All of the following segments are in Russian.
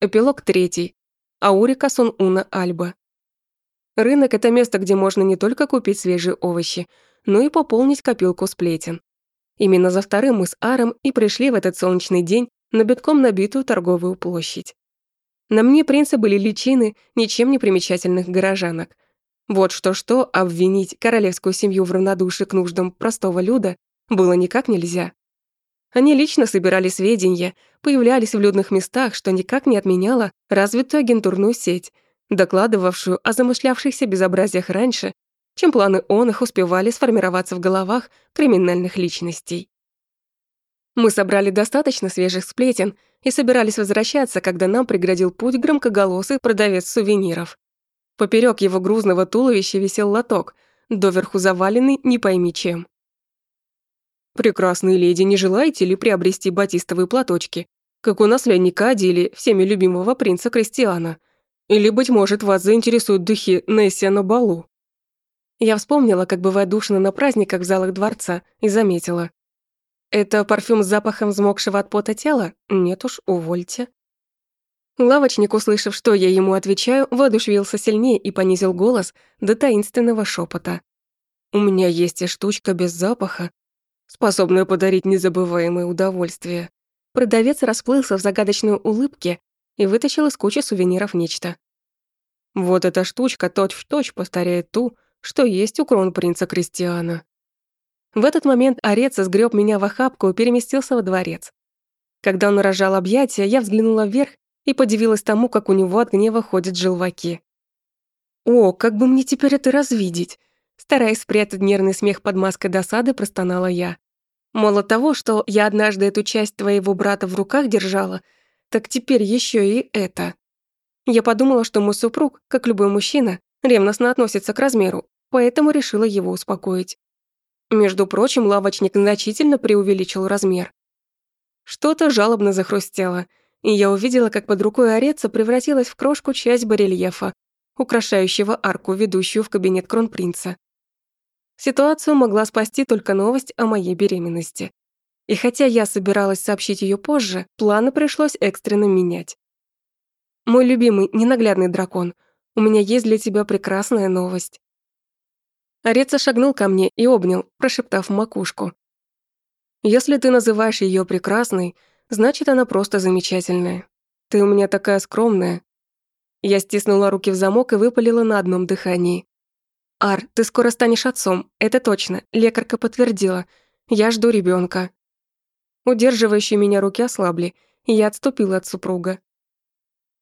Эпилог третий. Аурика сон уна альба. Рынок – это место, где можно не только купить свежие овощи, но и пополнить копилку сплетен. Именно за вторым мы с Аром и пришли в этот солнечный день на битком набитую торговую площадь. На мне принца были личины ничем не примечательных горожанок. Вот что-что обвинить королевскую семью в равнодушии к нуждам простого люда было никак нельзя. Они лично собирали сведения, появлялись в людных местах, что никак не отменяло развитую агентурную сеть, докладывавшую о замышлявшихся безобразиях раньше, чем планы он их успевали сформироваться в головах криминальных личностей. Мы собрали достаточно свежих сплетен и собирались возвращаться, когда нам преградил путь громкоголосый продавец сувениров. Поперек его грузного туловища висел лоток, доверху заваленный не пойми чем. «Прекрасные леди, не желаете ли приобрести батистовые платочки, как у наследника Ади или всеми любимого принца Кристиана? Или, быть может, вас заинтересуют духи Нессия на балу?» Я вспомнила, как бывает душно на праздниках в залах дворца, и заметила. «Это парфюм с запахом взмокшего от пота тела? Нет уж, увольте». Лавочник, услышав, что я ему отвечаю, воодушевился сильнее и понизил голос до таинственного шепота. «У меня есть и штучка без запаха, способную подарить незабываемое удовольствие. Продавец расплылся в загадочной улыбке и вытащил из кучи сувениров нечто. Вот эта штучка точь-в-точь повторяет ту, что есть у кронпринца Кристиана. В этот момент Ореца сгреб меня в охапку и переместился во дворец. Когда он рожал объятия, я взглянула вверх и подивилась тому, как у него от гнева ходят желваки. «О, как бы мне теперь это развидеть!» Стараясь спрятать нервный смех под маской досады, простонала я. Мало того, что я однажды эту часть твоего брата в руках держала, так теперь еще и это. Я подумала, что мой супруг, как любой мужчина, ревностно относится к размеру, поэтому решила его успокоить. Между прочим, лавочник значительно преувеличил размер. Что-то жалобно захрустело, и я увидела, как под рукой ореца превратилась в крошку часть барельефа, украшающего арку, ведущую в кабинет кронпринца. Ситуацию могла спасти только новость о моей беременности. И хотя я собиралась сообщить ее позже, планы пришлось экстренно менять. Мой любимый, ненаглядный дракон, у меня есть для тебя прекрасная новость. Ореца шагнул ко мне и обнял, прошептав макушку. Если ты называешь ее прекрасной, значит, она просто замечательная. Ты у меня такая скромная. Я стиснула руки в замок и выпалила на одном дыхании. «Ар, ты скоро станешь отцом, это точно, лекарка подтвердила. Я жду ребенка. Удерживающие меня руки ослабли, и я отступила от супруга.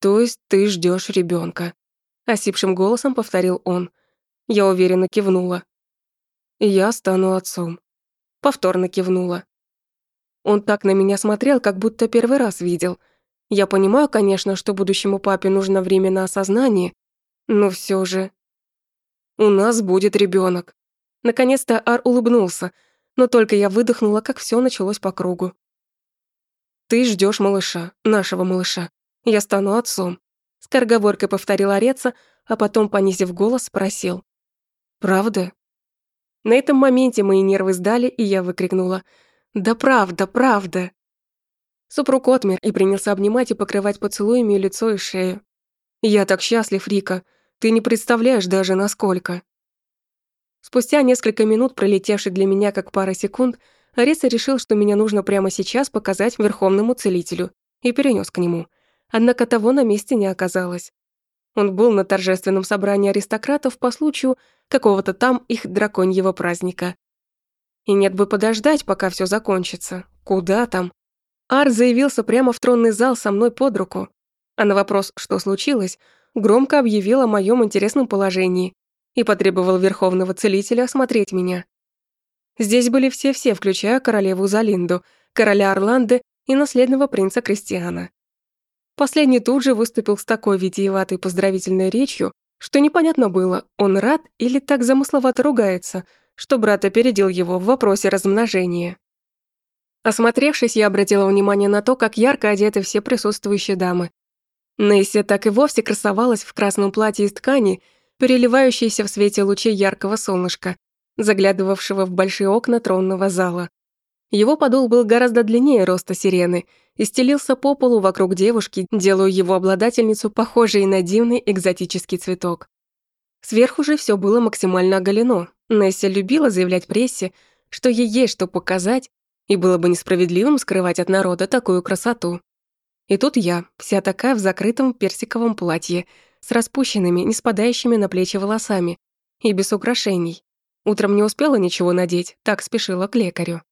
«То есть ты ждешь ребенка? осипшим голосом повторил он. Я уверенно кивнула. «Я стану отцом». Повторно кивнула. Он так на меня смотрел, как будто первый раз видел. Я понимаю, конечно, что будущему папе нужно время на осознание, но все же у нас будет ребенок. Наконец-то Ар улыбнулся, но только я выдохнула, как все началось по кругу. Ты ждешь малыша, нашего малыша. Я стану отцом. Скороговоркой повторил Ореца, а потом, понизив голос, спросил. «Правда?» На этом моменте мои нервы сдали, и я выкрикнула. «Да правда, правда!» Супруг отмер и принялся обнимать и покрывать поцелуями лицо и шею. «Я так счастлив, Рика. Ты не представляешь даже, насколько». Спустя несколько минут, пролетевших для меня как пара секунд, Ареса решил, что меня нужно прямо сейчас показать Верховному Целителю, и перенес к нему. Однако того на месте не оказалось. Он был на торжественном собрании аристократов по случаю какого-то там их драконьего праздника. И нет бы подождать, пока все закончится. Куда там? Ар заявился прямо в тронный зал со мной под руку. А на вопрос, что случилось, громко объявил о моем интересном положении и потребовал Верховного Целителя осмотреть меня. Здесь были все-все, включая королеву Залинду, короля Орланды и наследного принца Кристиана. Последний тут же выступил с такой витиеватой поздравительной речью, что непонятно было, он рад или так замысловато ругается, что брат опередил его в вопросе размножения. Осмотревшись, я обратила внимание на то, как ярко одеты все присутствующие дамы, Несси так и вовсе красовалась в красном платье из ткани, переливающейся в свете лучей яркого солнышка, заглядывавшего в большие окна тронного зала. Его подол был гораздо длиннее роста сирены и стелился по полу вокруг девушки, делая его обладательницу похожей на дивный экзотический цветок. Сверху же все было максимально оголено. Несси любила заявлять прессе, что ей есть что показать, и было бы несправедливым скрывать от народа такую красоту. И тут я, вся такая в закрытом персиковом платье, с распущенными, не спадающими на плечи волосами, и без украшений. Утром не успела ничего надеть, так спешила к лекарю.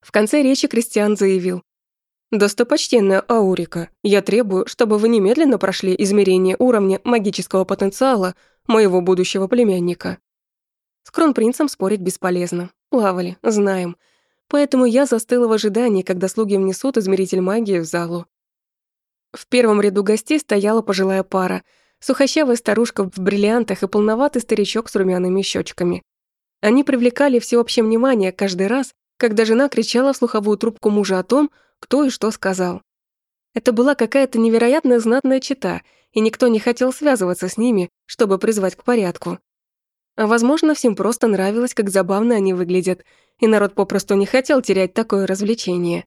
В конце речи Кристиан заявил, «Достопочтенная Аурика, я требую, чтобы вы немедленно прошли измерение уровня магического потенциала моего будущего племянника». С кронпринцем спорить бесполезно. Плавали, знаем. Поэтому я застыла в ожидании, когда слуги внесут измеритель магии в залу. В первом ряду гостей стояла пожилая пара, сухощавая старушка в бриллиантах и полноватый старичок с румяными щечками. Они привлекали всеобщее внимание каждый раз, когда жена кричала в слуховую трубку мужа о том, кто и что сказал. Это была какая-то невероятная знатная чита, и никто не хотел связываться с ними, чтобы призвать к порядку. А возможно, всем просто нравилось, как забавно они выглядят, и народ попросту не хотел терять такое развлечение.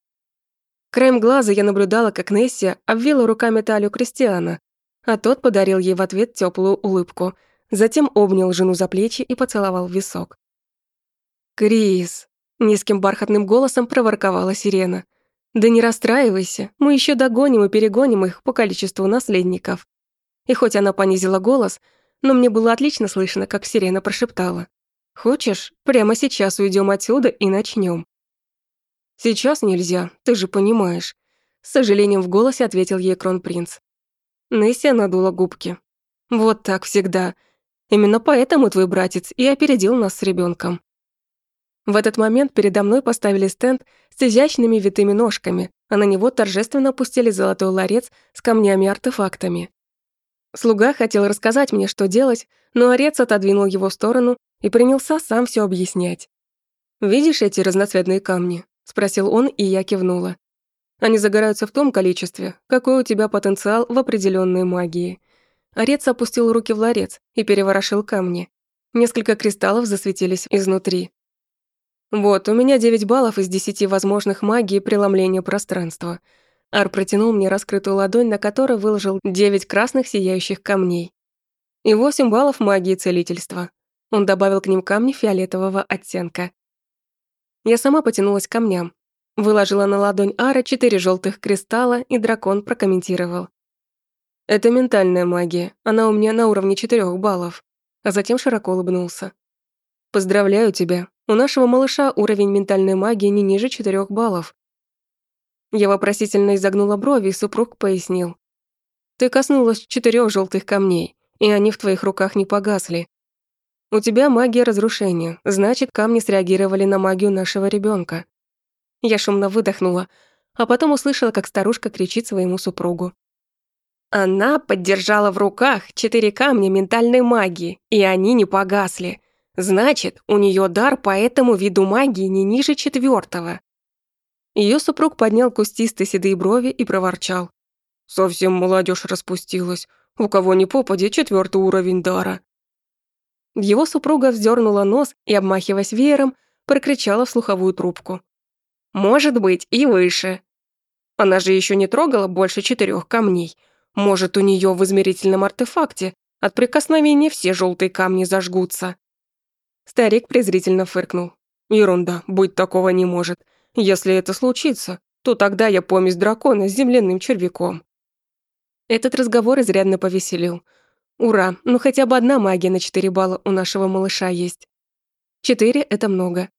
Краем глаза я наблюдала, как Несси обвила руками талию Кристиана, а тот подарил ей в ответ теплую улыбку, затем обнял жену за плечи и поцеловал в висок. «Крис!» — низким бархатным голосом проворковала сирена — да не расстраивайся, мы еще догоним и перегоним их по количеству наследников. И хоть она понизила голос, но мне было отлично слышно, как сирена прошептала. «Хочешь, прямо сейчас уйдем отсюда и начнем. «Сейчас нельзя, ты же понимаешь», — с сожалением в голосе ответил ей кронпринц. Несsia надула губки. «Вот так всегда. Именно поэтому твой братец и опередил нас с ребенком. В этот момент передо мной поставили стенд с изящными витыми ножками, а на него торжественно опустили золотой ларец с камнями и артефактами. Слуга хотел рассказать мне, что делать, но орец отодвинул его в сторону и принялся сам все объяснять. «Видишь эти разноцветные камни?» – спросил он, и я кивнула. «Они загораются в том количестве, какой у тебя потенциал в определенной магии». Орец опустил руки в ларец и переворошил камни. Несколько кристаллов засветились изнутри. «Вот, у меня 9 баллов из 10 возможных магии преломления пространства». Ар протянул мне раскрытую ладонь, на которой выложил 9 красных сияющих камней. И 8 баллов магии целительства. Он добавил к ним камни фиолетового оттенка. Я сама потянулась к камням. Выложила на ладонь Ара четыре желтых кристалла, и дракон прокомментировал. «Это ментальная магия. Она у меня на уровне 4 баллов». А затем широко улыбнулся. «Поздравляю тебя. У нашего малыша уровень ментальной магии не ниже четырех баллов. Я вопросительно изогнула брови, и супруг пояснил. Ты коснулась четырех желтых камней, и они в твоих руках не погасли. У тебя магия разрушения, значит, камни среагировали на магию нашего ребенка. Я шумно выдохнула, а потом услышала, как старушка кричит своему супругу. Она поддержала в руках четыре камня ментальной магии, и они не погасли. Значит, у нее дар по этому виду магии не ниже четвертого. Ее супруг поднял кустистые седые брови и проворчал. «Совсем молодежь распустилась. У кого ни попади четвертый уровень дара». Его супруга вздернула нос и, обмахиваясь веером, прокричала в слуховую трубку. «Может быть, и выше». Она же еще не трогала больше четырех камней. Может, у нее в измерительном артефакте от прикосновения все желтые камни зажгутся. Старик презрительно фыркнул. «Ерунда, быть такого не может. Если это случится, то тогда я помесь дракона с земляным червяком». Этот разговор изрядно повеселил. Ура, ну хотя бы одна магия на 4 балла у нашего малыша есть. Четыре — это много.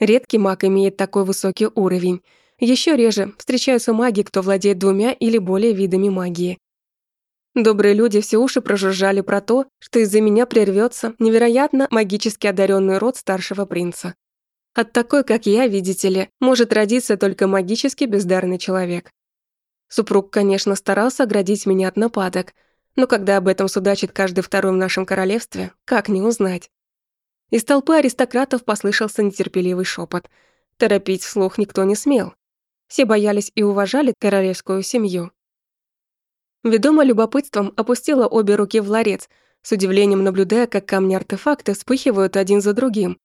Редкий маг имеет такой высокий уровень. Еще реже встречаются маги, кто владеет двумя или более видами магии. Добрые люди все уши прожужжали про то, что из-за меня прервется невероятно магически одаренный род старшего принца. От такой, как я, видите ли, может родиться только магически бездарный человек. Супруг, конечно, старался оградить меня от нападок, но когда об этом судачит каждый второй в нашем королевстве, как не узнать? Из толпы аристократов послышался нетерпеливый шепот. Торопить вслух никто не смел. Все боялись и уважали королевскую семью. Ведомо любопытством опустила обе руки в ларец, с удивлением наблюдая, как камни-артефакты вспыхивают один за другим.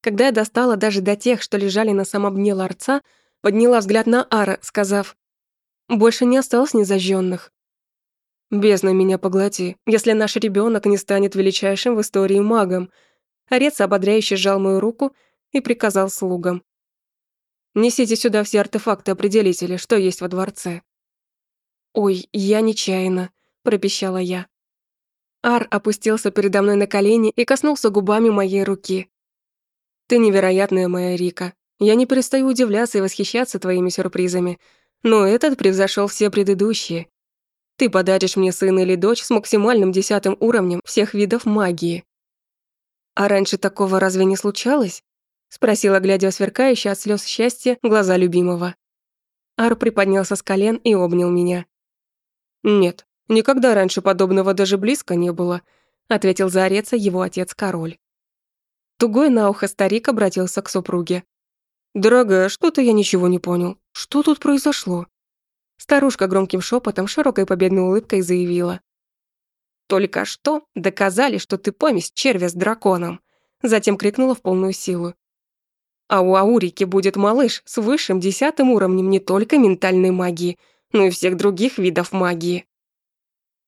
Когда я достала даже до тех, что лежали на самом дне ларца, подняла взгляд на Ара, сказав больше не осталось незажженных. Бездна меня поглоти, если наш ребенок не станет величайшим в истории магом. Орец ободряюще сжал мою руку и приказал слугам. «Несите сюда все артефакты-определители, что есть во дворце». «Ой, я нечаянно», — пропищала я. Ар опустился передо мной на колени и коснулся губами моей руки. «Ты невероятная моя Рика. Я не перестаю удивляться и восхищаться твоими сюрпризами, но этот превзошел все предыдущие. Ты подаришь мне сына или дочь с максимальным десятым уровнем всех видов магии». «А раньше такого разве не случалось?» — спросила, глядя сверкающие от слез счастья глаза любимого. Ар приподнялся с колен и обнял меня. «Нет, никогда раньше подобного даже близко не было», — ответил за Ореца его отец-король. Тугой на ухо старик обратился к супруге. «Дорогая, что-то я ничего не понял. Что тут произошло?» Старушка громким шепотом, широкой победной улыбкой заявила. «Только что доказали, что ты помесь червя с драконом!» Затем крикнула в полную силу. «А у Аурики будет малыш с высшим десятым уровнем не только ментальной магии, но и всех других видов магии».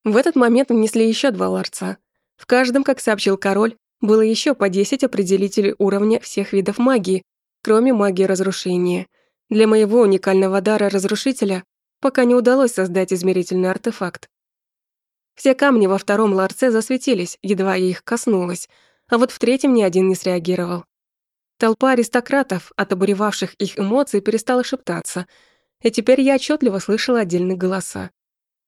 В этот момент внесли еще два ларца. В каждом, как сообщил король, было еще по 10 определителей уровня всех видов магии, кроме магии разрушения. Для моего уникального дара разрушителя пока не удалось создать измерительный артефакт. Все камни во втором ларце засветились, едва я их коснулась, а вот в третьем ни один не среагировал. Толпа аристократов, отобуревавших их эмоций, перестала шептаться, и теперь я отчетливо слышала отдельные голоса.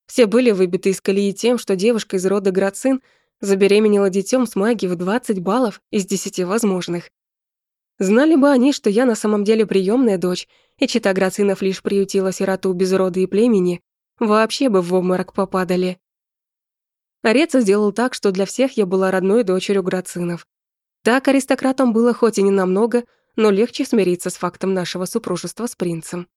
Все были выбиты из колеи тем, что девушка из рода Грацин забеременела детем с магией в 20 баллов из 10 возможных. Знали бы они, что я на самом деле приемная дочь, и чита Грацинов лишь приютила сироту без рода и племени, вообще бы в обморок попадали. Ореца сделал так, что для всех я была родной дочерью Грацинов. Так аристократам было хоть и не намного, но легче смириться с фактом нашего супружества с принцем.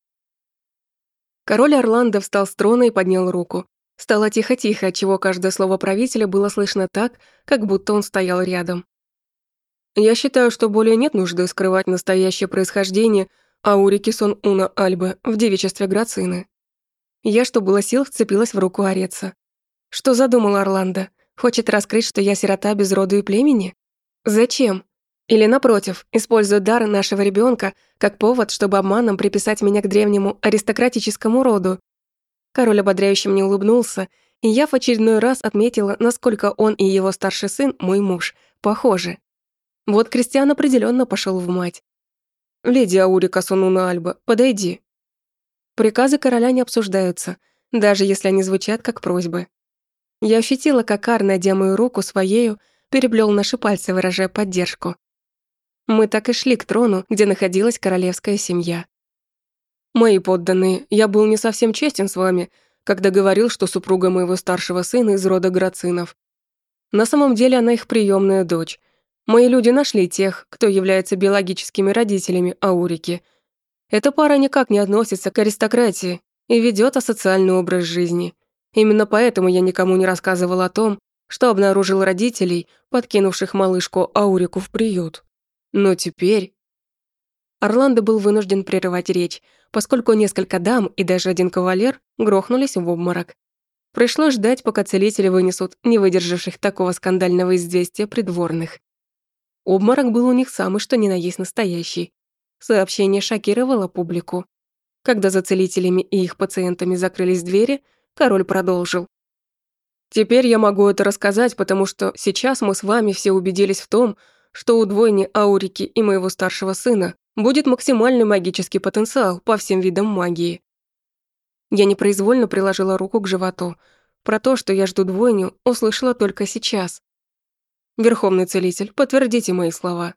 Король Орландо встал с трона и поднял руку. Стало тихо-тихо, отчего каждое слово правителя было слышно так, как будто он стоял рядом. Я считаю, что более нет нужды скрывать настоящее происхождение Аурики Сон Уна Альбы в девичестве Грацины. Я, что было сил, вцепилась в руку Ореца. Что задумал Орландо? Хочет раскрыть, что я сирота без роду и племени? Зачем? Или, напротив, использует дар нашего ребенка как повод, чтобы обманом приписать меня к древнему аристократическому роду. Король ободряюще мне улыбнулся, и я в очередной раз отметила, насколько он и его старший сын, мой муж, похожи. Вот Кристиан определенно пошел в мать. «Леди Аурика Сонуна Альба, подойди». Приказы короля не обсуждаются, даже если они звучат как просьбы. Я ощутила, как Ар, найдя мою руку своею, переплел наши пальцы, выражая поддержку. Мы так и шли к трону, где находилась королевская семья. «Мои подданные, я был не совсем честен с вами, когда говорил, что супруга моего старшего сына из рода Грацинов. На самом деле она их приемная дочь, Мои люди нашли тех, кто является биологическими родителями Аурики. Эта пара никак не относится к аристократии и ведет асоциальный образ жизни. Именно поэтому я никому не рассказывал о том, что обнаружил родителей, подкинувших малышку Аурику в приют. Но теперь... Орландо был вынужден прерывать речь, поскольку несколько дам и даже один кавалер грохнулись в обморок. Пришлось ждать, пока целители вынесут не выдержавших такого скандального известия придворных. Обморок был у них самый что ни на есть настоящий. Сообщение шокировало публику. Когда за целителями и их пациентами закрылись двери, король продолжил. «Теперь я могу это рассказать, потому что сейчас мы с вами все убедились в том, что у двойни Аурики и моего старшего сына будет максимальный магический потенциал по всем видам магии». Я непроизвольно приложила руку к животу. Про то, что я жду двойню, услышала только сейчас. Верховный целитель, подтвердите мои слова.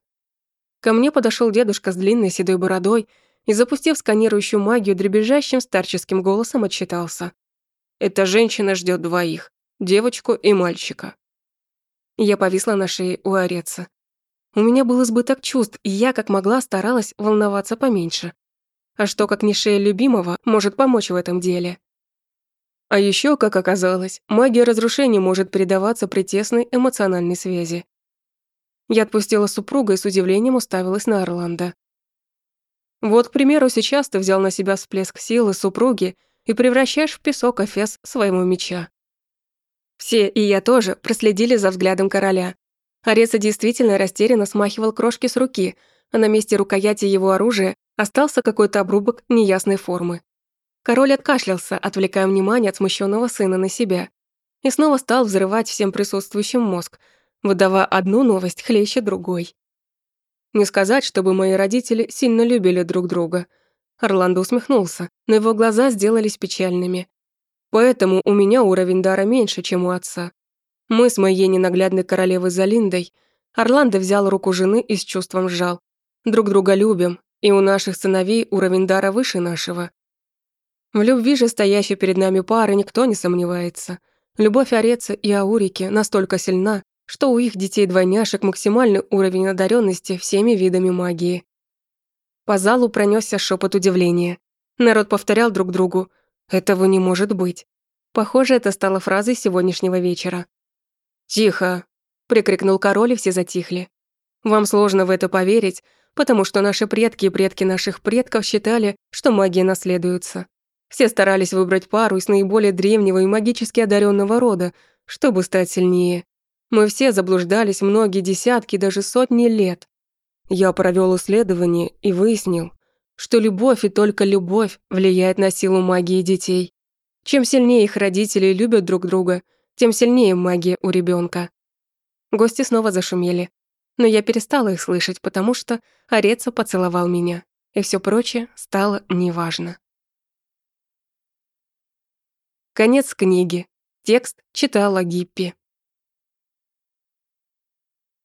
Ко мне подошел дедушка с длинной седой бородой и, запустив сканирующую магию, дребезжащим старческим голосом отчитался. Эта женщина ждет двоих, девочку и мальчика. Я повисла на шее у Ореца. У меня был избыток чувств, и я, как могла, старалась волноваться поменьше. А что, как не шея любимого, может помочь в этом деле? А еще, как оказалось, магия разрушения может передаваться при тесной эмоциональной связи. Я отпустила супруга и с удивлением уставилась на Орландо. Вот, к примеру, сейчас ты взял на себя всплеск силы супруги и превращаешь в песок Эфес своего меча. Все, и я тоже, проследили за взглядом короля. Ареса действительно растерянно смахивал крошки с руки, а на месте рукояти его оружия остался какой-то обрубок неясной формы. Король откашлялся, отвлекая внимание от смущенного сына на себя, и снова стал взрывать всем присутствующим мозг, выдавая одну новость хлеще другой. Не сказать, чтобы мои родители сильно любили друг друга. Орландо усмехнулся, но его глаза сделались печальными. Поэтому у меня уровень дара меньше, чем у отца. Мы с моей ненаглядной королевой Залиндой Орландо взял руку жены и с чувством сжал. Друг друга любим, и у наших сыновей уровень дара выше нашего. В любви же стоящей перед нами пары никто не сомневается. Любовь Ореца и Аурики настолько сильна, что у их детей-двойняшек максимальный уровень одаренности всеми видами магии. По залу пронесся шепот удивления. Народ повторял друг другу «Этого не может быть». Похоже, это стало фразой сегодняшнего вечера. «Тихо!» — прикрикнул король, и все затихли. «Вам сложно в это поверить, потому что наши предки и предки наших предков считали, что магия наследуется. Все старались выбрать пару из наиболее древнего и магически одаренного рода, чтобы стать сильнее. Мы все заблуждались многие десятки, даже сотни лет. Я провел исследование и выяснил, что любовь и только любовь влияет на силу магии детей. Чем сильнее их родители любят друг друга, тем сильнее магия у ребенка. Гости снова зашумели. Но я перестала их слышать, потому что Ореца поцеловал меня, и все прочее стало неважно. Конец книги. Текст читала Гиппи.